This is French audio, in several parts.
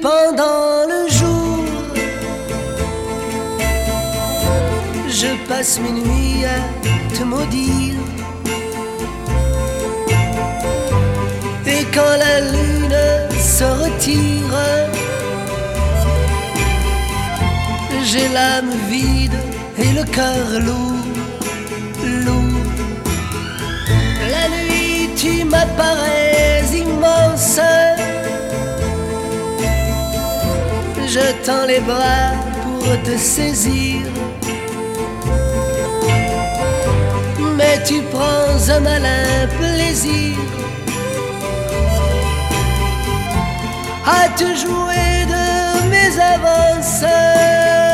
pendant le jour, je passe mes nuits à te maudire. Et quand la lune se retire, j'ai l'âme vide et le cœur lourd, lourd. Je tends les bras pour te saisir. Mais tu prends un malin plaisir à te jouer de mes avances.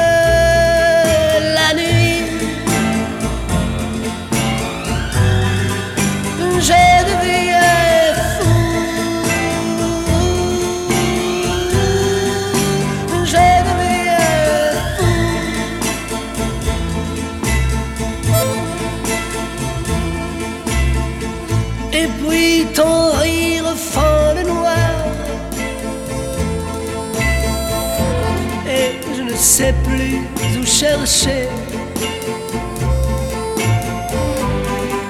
Et puis ton rire fend le noir. Et je ne sais plus où chercher.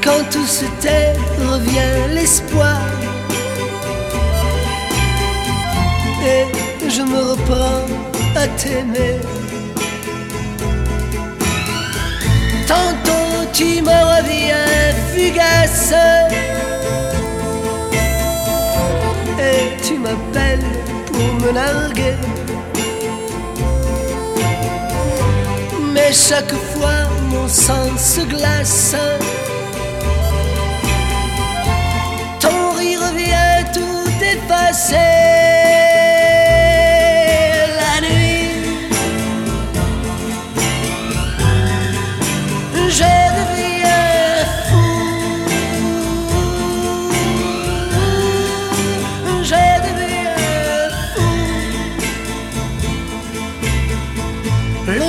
Quand tout se tait, revient l'espoir. Et je me reprends à t'aimer. Tantôt tu me reviens fugace. Mais chaque fois mon sang se glace.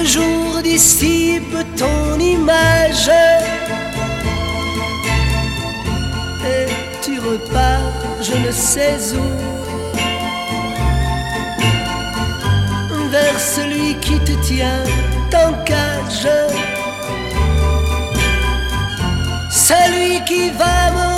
Jour dissipe ton image. Et tu repars, je ne sais où, vers celui qui te tient en cage, celui qui va me